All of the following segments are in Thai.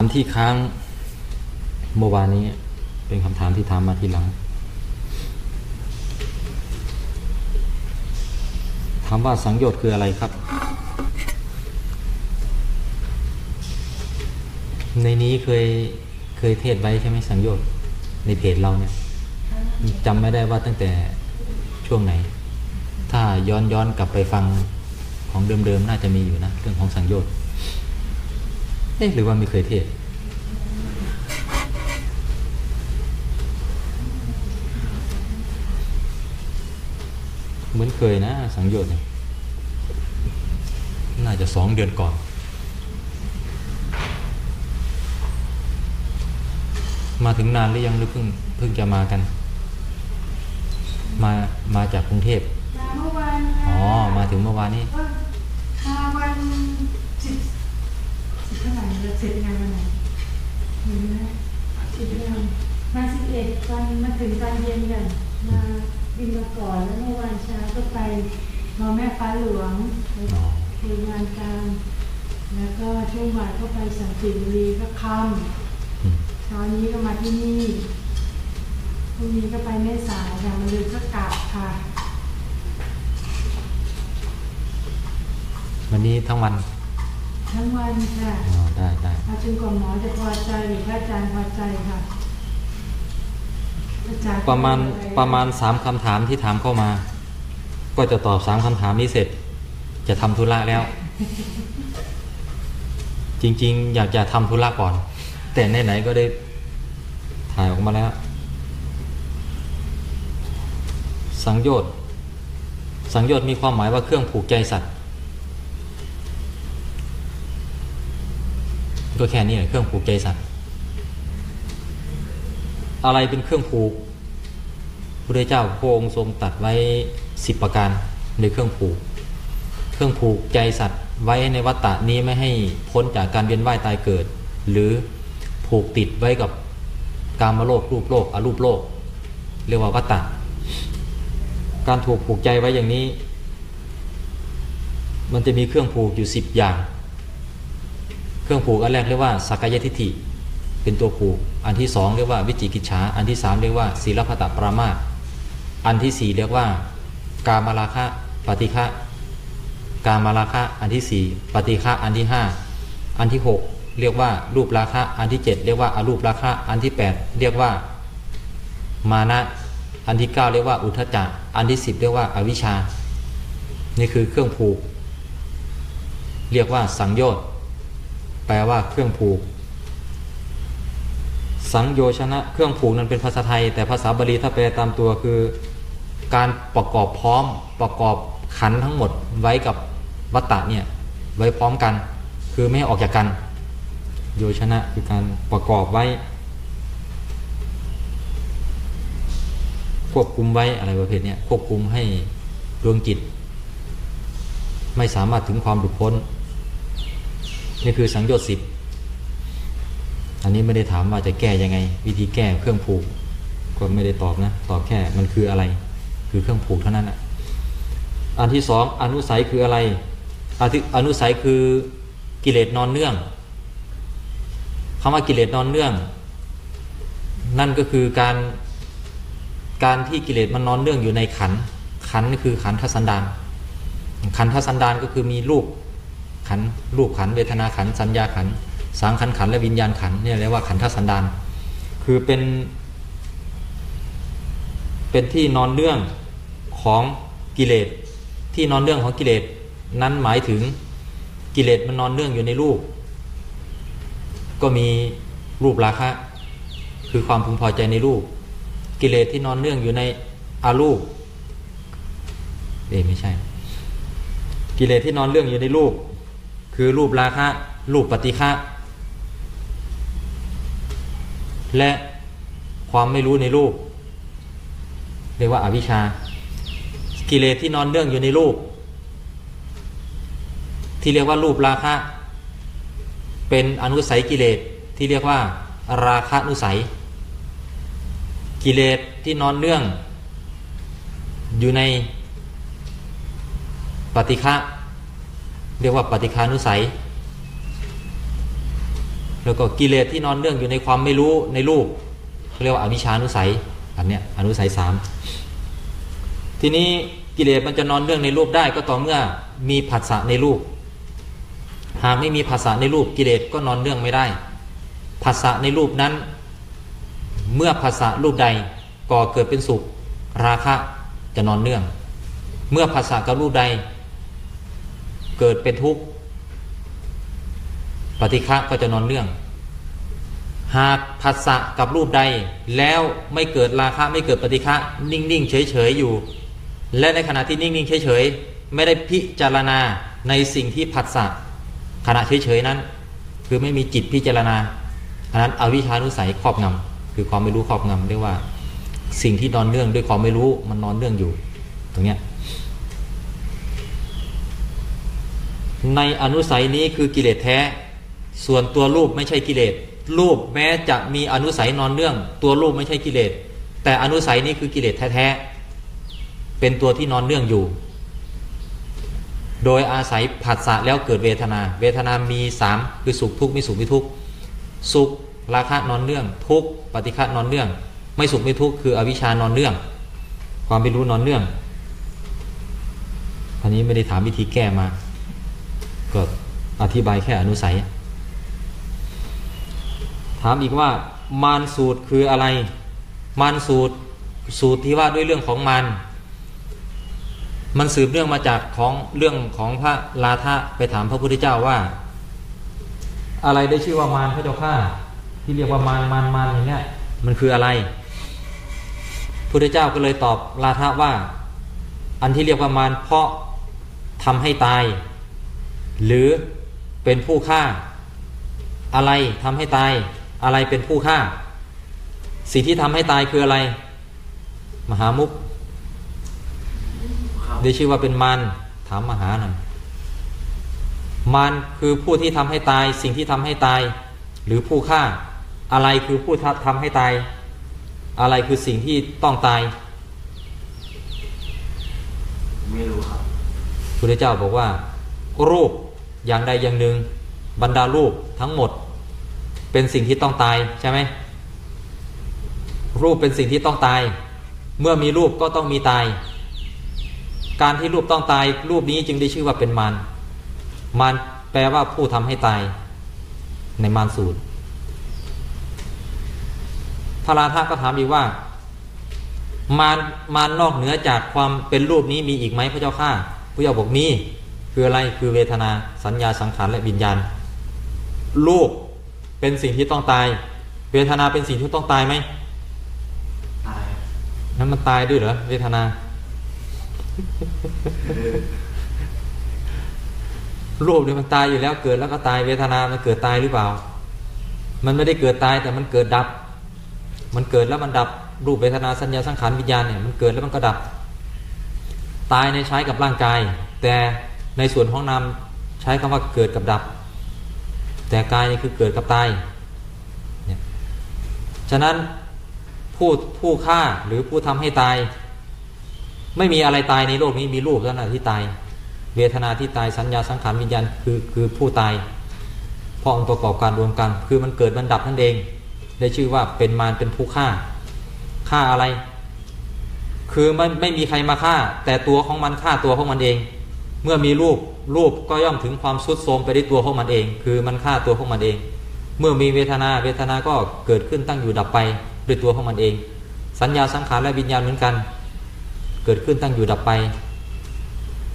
ถามที่ค้างเมื่อวานนี้เป็นคำถามที่ถามมาทีหลัง ถามว่าสังโยชน์คืออะไรครับ ในนี้เคยเคยเทศไว้ใช่ไหมสังโยชน์ในเพจเราเนี่ยจำไม่ได้ว่าตั้งแต่ช่วงไหน ถ้าย้อนย้อนกลับไปฟังของเดิมๆ น่าจะมีอยู่นะ เรื่องของสังโยชน์ เอ๊ะหรือว่าไม่เคยเทศ เหมือนเคยนะ สังโยชน์เนี่ยน่าจะสองเดือนก่อน มาถึงนานหรือยังหรือเพิ่งเพิ่งจะมากัน มามาจากกรุงเทพมาเมื่อวานอ๋ค่ะอมาถึงเมื่อวานนี้ก็มาวันสิบสิบเท่าไหร่เราเสร็จงานวันไหนเห็นไหมสิบเดือนมาสิบเอ็ดตอนมาถึงตอนเย็นกันมาบินมาก่อนแล้วเมื่อวานเช้าก็ไปมอแม่ฟ้าหลวงไปคุยงานการแล้วก็ช่วงบ่ายก็ไปสันติบุรีก็ค่ำเช้านี้ก็มาที่นี่พรุ่งนี้ก็ไปแม่สายค่ะมาเลยก็กลับค่ะ วันนี้ทั้งวัน ทั้งวันค่ะอ๋อได้ได้เอาจนกว่าหมอจะพอใจหรือพระอาจารย์พอใจค่ะอาจารย์ประมาณอไประมาณสามคำถามที่ถามเข้ามา ก็จะตอบสามคำถามนี้เสร็จ จะทำธุระแล้ว จริง ๆ อยากจะทำธุระก่อน แต่ไหนๆก็ได้ถ่ายออกมาแล้ว สังโยชน์สังโยชน์มีความหมายว่าเครื่องผูกใจสัตว์ ก็แค่นี้แหละเครื่องผูกใจสัตว์อะไรเป็นเครื่องผูกพระเจ้าพระองค์ทรงตัดไว้สิบประการในเครื่องผูก เครื่องผูกใจสัตว์ไว้ในวัฏฏะนี้ไม่ให้พ้นจากการเวียนว่ายตายเกิด หรือผูกติดไว้กับกามโลกรูปโลกอรูปโลก เรียกว่าวัฏฏะการถูกผูกใจไว้อย่างนี้ มันจะมีเครื่องผูกอยู่สิบอย่าง เครื่องผูกอันแรกเรียกว่าสักกายทิฏฐิเป็นตัวผูก อันที่สองเรียกว่าวิจิกิจฉาอันที่สามเรียกว่าศีลพัตตปรามาอันที่สี่เรียกว่า กามราคะปฏิฆะกามราคะอันที่สี่ปฏิฆะอันที่ห้าอันที่หกเรียกว่ารูปราคะ อันที่เจ็ดเรียกว่าอารูปราคะ อันที่แปดเรียกว่ามานะอันที่เก้าเรียกว่าอุทธจักอันที่สิบเรียกว่าอวิชชา นี่คือเครื่องผูก เรียกว่าสังโยชน์ แปลว่าเครื่องผูก สังโยชนะ เครื่องผูกนั้นเป็นภาษาไทย แต่ภาษาบาลีถ้าแปลตามตัวคือ การประกอบพร้อมประกอบขันทั้งหมดไว้กับวัตตะเนี่ยไว้พร้อมกัน คือไม่ให้ออกจากกัน โยชนะคือการประกอบไว้ ควบคุมไว้อะไรประเภทเนี้ยควบคุมให้ดวงจิต ไม่สามารถถึงความหลุดพ้น นี่คือสังโยชน์สิบอันนี้ไม่ได้ถามว่าจะแก้ยังไง วิธีแก้เครื่องผูก ก็ไม่ได้ตอบนะตอบแค่มันคืออะไร คือเครื่องผูกเท่านั้นนะอันที่สองอนุสัยคืออะไรออนุสัยคือกิเลสนอนเนื่องคำว่ากิเลสนอนเนื่อง นั่นก็คือการการที่กิเลสมันนอนเนื่องอยู่ในขันขันคือขันธสันดานขันธสันดานก็คือมีรูป ขันรูปขันเวทนาขันสัญญาขันสังขันขันและวิญญาณขันเนี่ยเรียกว่าขันธสันดานคือเป็น เป็นที่นอนเนื่องของกิเลสที่นอนเนื่องของกิเลสนั้นหมายถึงกิเลสมันนอนเนื่องอยู่ในรูป ก็มีรูปราคะ คือความพึงพอใจในรูป กิเลสที่นอนเนื่องอยู่ในอารูปเอไม่ใช่ กิเลสที่นอนเรื่องอยู่ในรูป คือรูปราคะ รูปปฏิฆะและความไม่รู้ในรูป เรียกว่าอาวิชชา กิเลสที่นอนเนื่องอยู่ในรูป ที่เรียกว่ารูปราคะ เป็นอนุสัยกิเลสที่เรียกว่า ราคะนุสัย กิเลสที่นอนเนื่อง อยู่ในปฏิฆะ เรียกว่าปฏิฆานุสัย แล้วก็กิเลสที่นอนเนื่องอยู่ในความไม่รู้ในรูปเขาเรียกว่าอวิชานุสัยอันเนี้ยอนุสัยสามทีนี้กิเลสมันจะนอนเนื่องในรูปได้ก็ต่อเมื่อมีผัสสะในรูป หากไม่มีภาษาในรูปกิเลสก็นอนเนื่องไม่ได้ภาษาในรูปนั้น เมื่อภาษารูปใดก่อเกิดเป็นสุข ราคะจะนอนเนื่อง เมื่อภาษากับรูปใด เกิดเป็นทุกข์ปฏิฆะก็จะนอนเนื่อง หากภาษะกับรูปใด แล้วไม่เกิดราคะไม่เกิดปฏิฆะนิ่งๆเฉยๆอยู่ และในขณะที่นิ่งๆเฉยๆไม่ได้พิจารณาในสิ่งที่ผัสสะขณะเฉยๆนั้น คือไม่มีจิตพิจารณาอันนั้นอวิชชานุสัยครอบงำคือความไม่รู้ครอบงำเรียกว่า สิ่งที่นอนเนื่องด้วยความไม่รู้มันนอนเนื่องอยู่ ตรงเนี้ย ในอนุสัยนี้คือกิเลสแท้ ส่วนตัวรูปไม่ใช่กิเลสรูปแม้จะมีอนุสัยนอนเนื่อง ตัวรูปไม่ใช่กิเลสแต่อนุสัยนี้คือกิเลสแท้ๆเป็นตัวที่นอนเนื่องอยู่ โดยอาศัยผัสสะแล้วเกิดเวทนา เวทนามีสามคือสุขทุกข์ไม่สุขไม่ทุกข์สุขราคะนอนเนื่อง ทุกข์ปฏิฆะนอนเนื่อง ไม่สุขไม่ทุกข์คืออวิชชานอนเนื่อง ความไม่รู้นอนเนื่องอันนี้ไม่ได้ถามวิธีแก้มา ก็อธิบายแค่อนุสัย ถามอีกว่ามารสูตรคืออะไร มารสูตรสูตรที่ว่าด้วยเรื่องของมารมันสืบเรื่องมาจากของเรื่องของพระลาทะไปถามพระพุทธเจ้าว่า อะไรได้ชื่อว่ามารพระเจ้าข้าที่เรียกว่ามารมารมารอย่างเนี้ยมันคืออะไรพุทธเจ้าก็เลยตอบลาทะว่า อันที่เรียกว่ามารเพราะทำให้ตาย หรือเป็นผู้ฆ่า อะไรทำให้ตาย อะไรเป็นผู้ฆ่า สิ่งที่ทำให้ตายคืออะไร มหามุกได้ชื่อว่าเป็นมารถามมหาหน่อยมารคือผู้ที่ทำให้ตาย สิ่งที่ทำให้ตาย หรือผู้ฆ่า อะไรคือผู้ทำให้ตาย อะไรคือสิ่งที่ต้องตายไม่รู้ครับพุทธเจ้าบอกว่ารูป อย่างใดอย่างหนึ่งบรรดารูปทั้งหมด เป็นสิ่งที่ต้องตายใช่ไหมรูปเป็นสิ่งที่ต้องตาย เมื่อมีรูปก็ต้องมีตาย การที่รูปต้องตาย รูปนี้จึงได้ชื่อว่าเป็นมารมารแปลว่าผู้ทำให้ตาย ในมารสูตรพระราธาก็ถามอีกว่ามารมารนอกเหนือจากความเป็นรูปนี้มีอีกไหมพระเจ้าข้าพระเจ้าบอกมี คืออะไรคือเวทนาสัญญาสังขารและวิญญาณรูปเป็นสิ่งที่ต้องตาย เวทนาเป็นสิ่งที่ต้องตายไหมตายนั้นมันตายด้วยเหรอเวทนา รูปเนี่ยมันตายอยู่แล้วเกิดแล้วก็ตายเวทนามันเกิดตายหรือเปล่า มันไม่ได้เกิดตายแต่มันเกิดดับ มันเกิดแล้วมันดับรูปเวทนาสัญญาสังขารวิญญาณเนี่ยมันเกิดแล้วมันก็ดับ ตายในใช้กับร่างกาย แต่ ในส่วนของนามใช้คำว่าเกิดกับดับ แต่กายนี่คือเกิดกับตายเนี่ยฉะนั้นผู้ผู้ฆ่าหรือผู้ทำให้ตาย ไม่มีอะไรตายในโลกนี้มีรูปเท่านั้นที่ตาย เวทนาที่ตายสัญญาสังขารวิญญาณคือคือผู้ตายเพราะองค์ประกอบการรวมกัน คือมันเกิดมันดับนั่นเอง ได้ชื่อว่าเป็นมารเป็นผู้ฆ่าฆ่าอะไร คือไม่ไม่มีใครมาฆ่า แต่ตัวของมันฆ่าตัวของมันเอง เมื่อมีรูปรูปก็ย่อมถึงความสุดโทมไปด้วยตัวของมันเอง คือมันฆ่าตัวของมันเอง เมื่อมีเวทนาเวทนาก็เกิดขึ้นตั้งอยู่ดับไปด้วยตัวของมันเอง สัญญาสังขารและวิญญาณเหมือนกัน เกิดขึ้นตั้งอยู่ดับไป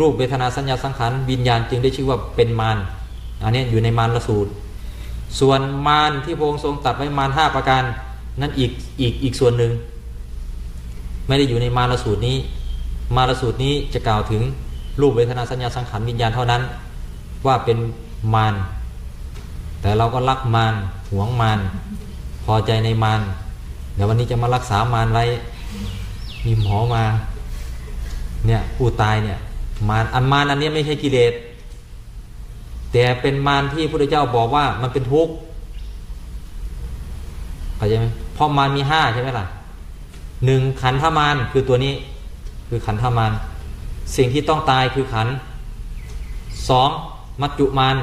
รูปเวทนาสัญญาสังขารวิญญาณจึงได้ชื่อว่าเป็นมารอันนี้อยู่ในมารละสูตร ส่วนมารที่พระองค์ทรงตัดไว้มารห้าประการนั้นอีกอีกอีกส่วนหนึ่งไม่ได้อยู่ในมารสูตรนี้ มารสูตรนี้จะกล่าวถึง รูปเวทนาสัญญาสังขารวิญญาณเท่านั้น ว่าเป็นมารแต่เราก็รักมารหวงมารพอใจในมารเดี๋ยววันนี้จะมารักษามารไว้ มีหมอมาเนี่ยผู้ตายเนี่ยมารอันมารอันนี้ไม่ใช่กิเลสแต่เป็นมารที่พระพุทธเจ้าบอกว่ามันเป็นทุกข์เข้าใจไหมเพราะมารมีห้าใช่ไหมล่ะหนึ่งขันธมารคือตัวนี้ คือขันธมาร สิ่งที่ต้องตายคือขันสองมัจจุมาร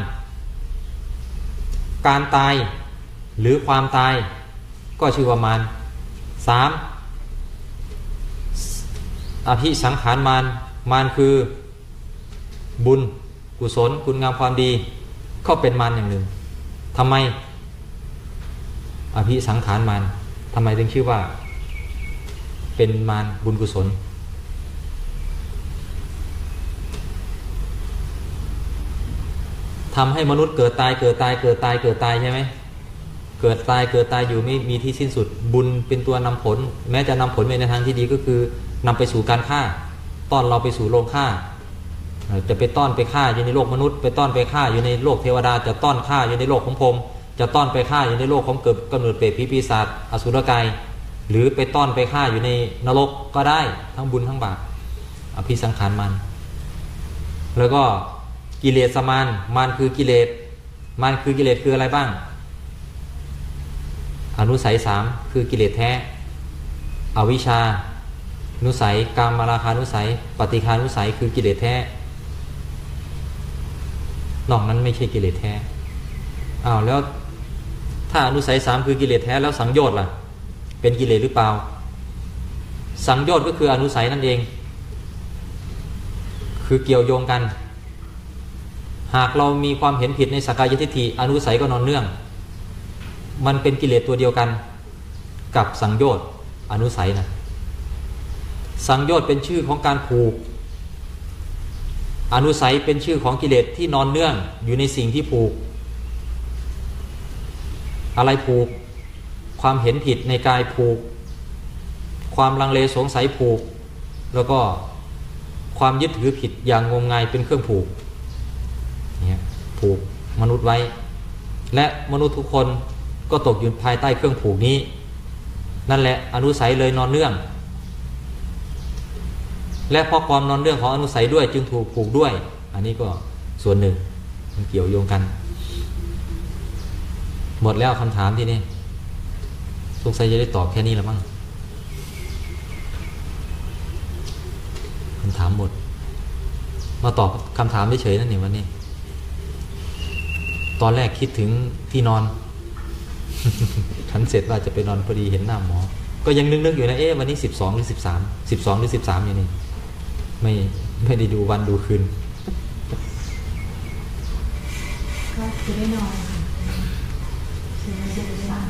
การตายหรือความตายก็ชื่อว่ามารสามอภิสังขารมารมารคือบุญกุศลคุณงามความดีก็เป็นมารอย่างหนึ่งทำไม อภิสังขารมารทำไมถึงชื่อว่า เป็นมารบุญกุศล ทำให้มนุษย์เกิดตายเกิดตายเกิดตายเกิดตายใช่ไหมเกิดตายเกิดตายอยู่ไม่มีที่สิ้นสุดบุญเป็นตัวนำผล แม้จะนำผลไปในทางที่ดีก็คือนำไปสู่การฆ่า ต้อนเราไปสู่โรงฆ่า จะไปต้อนไปฆ่าอยู่ในโลกมนุษย์ ไปต้อนไปฆ่าอยู่ในโลกเทวดา จะต้อนฆ่าอยู่ในโลกของพรมจะต้อนไปฆ่าอยู่ในโลกของเกิดกำเนิดเปรตผีปีศาจอสุรกายหรือไปต้อนไปฆ่าอยู่ในนรกก็ได้ทั้งบุญทั้งบาปอภิสังขารมัน แล้วก็ กิเลสมานมานคือกิเลสมานคือกิเลสคืออะไรบ้าง อนุสัยสามคือกิเลสแท้ อวิชชานุสัยกามมาราคานุสัย ปฏิคานุสัยคือกิเลสแท้นอกนั้นไม่ใช่กิเลสแท้อ้าวแล้วถ้าอนุสัยสามคือกิเลสแท้แล้วสังโยชน์ล่ะ เป็นกิเลสหรือเปล่า สังโยชน์ก็คืออนุสัยนั่นเอง คือเกี่ยวโยงกัน หากเรามีความเห็นผิดในสกายทิฏฐิอนุสัยก็นอนเนื่อง มันเป็นกิเลสตัวเดียวกัน กับสังโยชน์อนุสัยนะสังโยชน์เป็นชื่อของการผูก อนุสัยเป็นชื่อของกิเลสที่นอนเนื่องอยู่ในสิ่งที่ผูก อะไรผูก ความเห็นผิดในกายผูก ความลังเลสงสัยผูก แล้วก็ความยึดถือผิดอย่างงมงายเป็นเครื่องผูก เนี่ยผูกมนุษย์ไว้ และมนุษย์ทุกคนก็ตกอยู่ภายใต้เครื่องผูกนี้ นั่นแหละอนุสัยเลยนอนเนื่อง และเพราะความนอนเนื่องของอนุสัยด้วยจึงถูกผูกด้วย อันนี้ก็ส่วนหนึ่งมันเกี่ยวโยงกัน หมดแล้วคำถามที่นี่สงสัยจะได้ตอบแค่นี้แล้วมั้งคำถามหมด มาตอบคำถามเฉยๆนั่นเองวันนี้ ตอนแรกคิดถึงที่นอน ฉันเสร็จว่าจะไปนอนพอดีเห็นหน้าหมอ ก็ยังนึกๆอยู่นะเอ๊ะวันนี้สิบสองหรือสิบสามสิบสองหรือสิบสามอย่างนี้ไม่ไม่ได้ดูวันดูคืนก็จะได้นอนค่ะจะได้จะได้นอน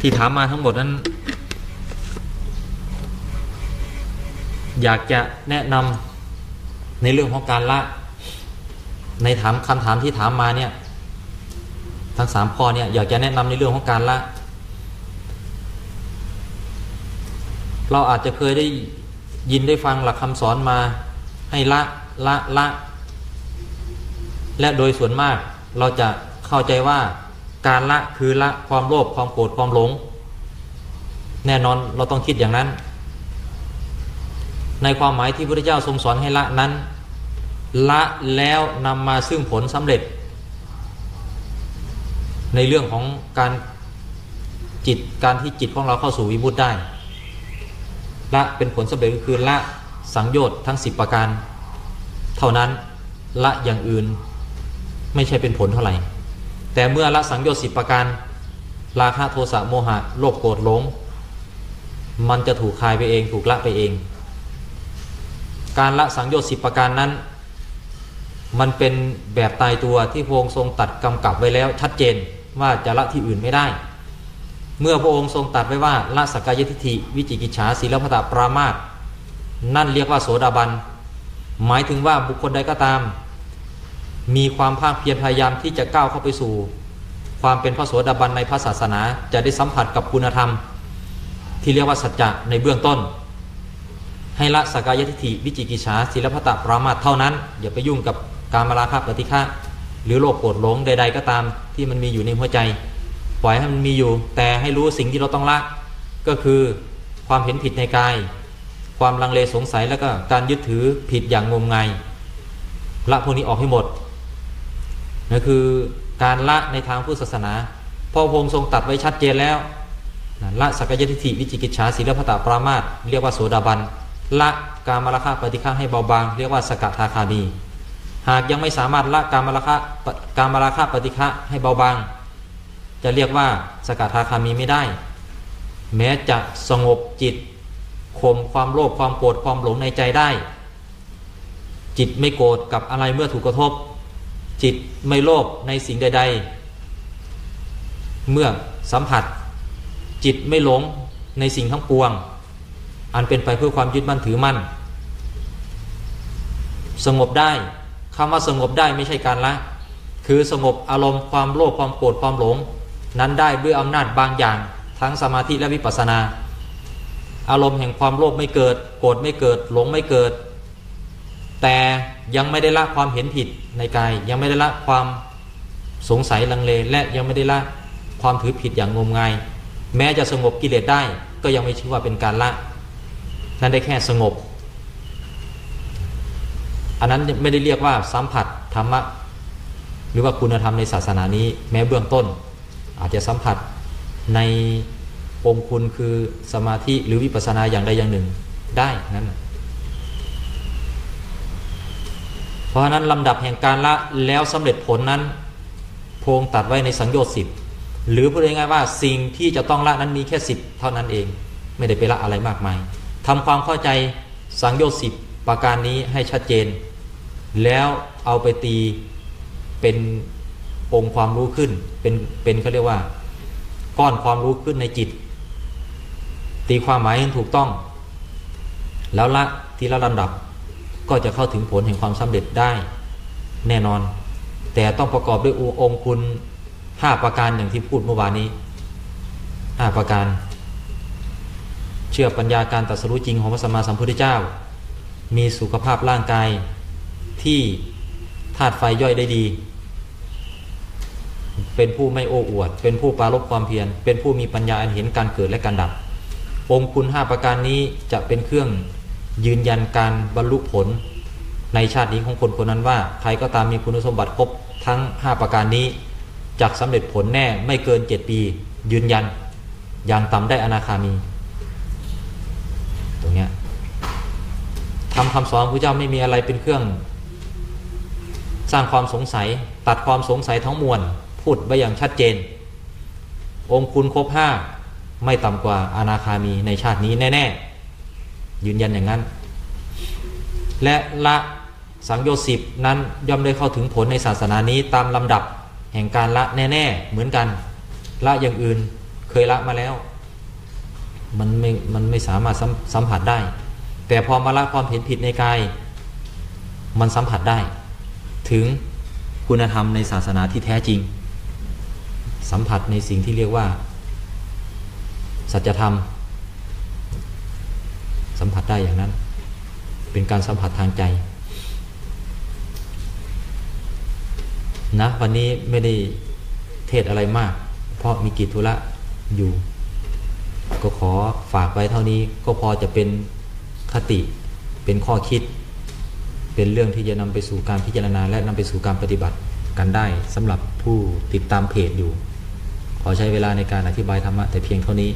ที่ถามมาทั้งหมดนั้น อยากจะแนะนำในเรื่องของการละ ในถามคำถามที่ถามมาเนี่ยทั้งสามข้อเนี่ยอยากจะแนะนำในเรื่องของการละ เราอาจจะเคยได้ยินได้ฟังหลักคำสอนมา ให้ละละละ และโดยส่วนมากเราจะเข้าใจว่าการละคือละความโลภความโกรธความหลง แน่นอนเราต้องคิดอย่างนั้น ในความหมายที่พระเจ้าทรงสอนให้ละนั้น ละแล้วนำมาซึ่งผลสำเร็จ ในเรื่องของการจิตการที่จิตของเราเข้าสู่วิมุตติได้ ละเป็นผลสำเร็จก็คือละสังโยชน์ทั้งสิบประการ เท่านั้นละอย่างอื่นไม่ใช่เป็นผลเท่าไหร่ แต่เมื่อละสังโยชน์สิบประการ ราคะโทสะโมหะโลภโกรธหลง มันจะถูกคายไปเองถูกละไปเอง การละสังโยชน์สิบประการนั้น มันเป็นแบบตายตัวที่พระองค์ทรงตัดกำกับไว้แล้วชัดเจนว่าจะละที่อื่นไม่ได้ เมื่อพระองค์ทรงตัดไว้ว่าละสกกายทิฏฐิวิจิกิจฉาศีลพัตตปรามาตนั่นเรียกว่าโสดาบัน หมายถึงว่าบุคคลใดก็ตาม มีความภาคเพียรพยายามที่จะก้าวเข้าไปสู่ ความเป็นพระโสดาบันในพระศาสนาจะได้สัมผัสกับคุณธรรม ที่เรียกว่าสัจจะในเบื้องต้น ให้ละสกกายทิฏฐิวิจิกิจฉาศีลพัตตปรามาตเท่านั้น อย่าไปยุ่งกับ การมาราคะปฏิฆะหรือโลภโกรธหลงใด ๆ ก็ตามที่มันมีอยู่ในหัวใจ ปล่อยให้มันมีอยู่ แต่ให้รู้สิ่งที่เราต้องละก็คือความเห็นผิดในกาย ความลังเลสงสัยแล้วก็การยึดถือผิดอย่างงมงายละพวกนี้ออกให้หมดนั่นคือการละในทางพุทธศาสนาพระพงทรงตัดไว้ชัดเจนแล้วละสักยทิฏฐิวิจิกิจฉาศีลพัตตปรามาตเรียกว่าโสดาบันละการมราคะปฏิฆาให้เบาบาง เรียกว่าสกทาคามี หากยังไม่สามารถละการมราคะการมราคะปฏิฆะให้เบาบาง จะเรียกว่าสกทาคามีไม่ได้ แม้จะสงบจิตข่มความโลภความโกรธความหลงในใจได้ จิตไม่โกรธกับอะไรเมื่อถูกกระทบ จิตไม่โลภในสิ่งใด ๆ เมื่อสัมผัส จิตไม่หลงในสิ่งทั้งปวง อันเป็นไปเพื่อความยึดมั่นถือมั่น สงบได้ คำว่าสงบได้ไม่ใช่การละ คือสงบอารมณ์ความโลภความโกรธความหลง นั้นได้ด้วยอำนาจบางอย่าง ทั้งสมาธิและวิปัสสนา อารมณ์แห่งความโลภไม่เกิด โกรธไม่เกิด หลงไม่เกิด แต่ยังไม่ได้ละความเห็นผิดในกาย ยังไม่ได้ละความสงสัยลังเล และยังไม่ได้ละความถือผิดอย่างงมงาย แม้จะสงบกิเลสได้ก็ยังไม่ชื่อว่าเป็นการละ นั่นได้แค่สงบ อันนั้นไม่ได้เรียกว่าสัมผัสธรรมะ หรือว่าคุณธรรมในศาสนานี้แม้เบื้องต้น อาจจะสัมผัสในองค์คุณคือสมาธิหรือวิปัสสนาอย่างใดอย่างหนึ่งได้นั่นเพราะฉะนั้นลำดับแห่งการละแล้วสำเร็จผลนั้น พงตัดไว้ในสังโยชน์สิบหรือพูดง่ายๆว่าสิ่งที่จะต้องละนั้นมีแค่สิบเท่านั้นเอง ไม่ได้ไปละอะไรมากมายทำความเข้าใจสังโยชน์สิบประการนี้ให้ชัดเจน แล้วเอาไปตีเป็นองค์ความรู้ขึ้น เป็นเป็นเขาเรียกว่า ก้อนความรู้ขึ้นในจิต ตีความหมายให้ถูกต้อง แล้วละทีละลำดับก็จะเข้าถึงผลแห่งความสำเร็จได้ แน่นอน แต่ต้องประกอบด้วยองค์คุณห้าประการอย่างที่พูดเมื่อวานนี้ห้าประการ เชื่อปัญญาการตรัสรู้จริงของพระสัมมาสัมพุทธเจ้า มีสุขภาพร่างกาย ที่ธาตุไฟย่อยได้ดี เป็นผู้ไม่โอ้อวด เป็นผู้ปรารบความเพียร เป็นผู้มีปัญญาอันเห็นการเกิดและการดับ องคุณห้าประการนี้จะเป็นเครื่องยืนยันการบรรลุผล ในชาตินี้ของคนคนนั้นว่า ใครก็ตามมีคุณสมบัติครบทั้ง 5 ประการนี้จักสำเร็จผลแน่ไม่เกิน 7 ปี ยืนยันอย่างต่ำได้อนาคามี ตรงเนี้ยทำคำสอนพระเจ้าไม่มีอะไรเป็นเครื่อง สร้างความสงสัย ตัดความสงสัยทั้งมวล พูดไว้อย่างชัดเจน องคุณครบห้าไม่ต่ำกว่าอนาคามีในชาตินี้แน่ ๆ ยืนยันอย่างนั้น และละสังโยชน์สิบนั้นย่อมได้เข้าถึงผลในศาสนานี้ตามลำดับแห่งการละแน่ ๆ เหมือนกัน ละอย่างอื่นเคยละมาแล้ว มันไม่มันไม่สามารถสัมผัสได้ แต่พอมาละความเห็นผิดในกาย มันสัมผัสได้ ถึงคุณธรรมในศาสนาที่แท้จริง สัมผัสในสิ่งที่เรียกว่า สัจธรรม สัมผัสได้อย่างนั้น เป็นการสัมผัสทางใจนะวันนี้ไม่ได้เทศอะไรมาก เพราะมีกิจธุระอยู่ ก็ขอฝากไว้เท่านี้ก็พอจะเป็นคติเป็นข้อคิด เป็นเรื่องที่จะนำไปสู่การพิจารณา และนำไปสู่การปฏิบัติกันได้สำหรับผู้ติดตามเพจอยู่ ขอใช้เวลาในการอธิบายธรรมะแต่เพียงเท่านี้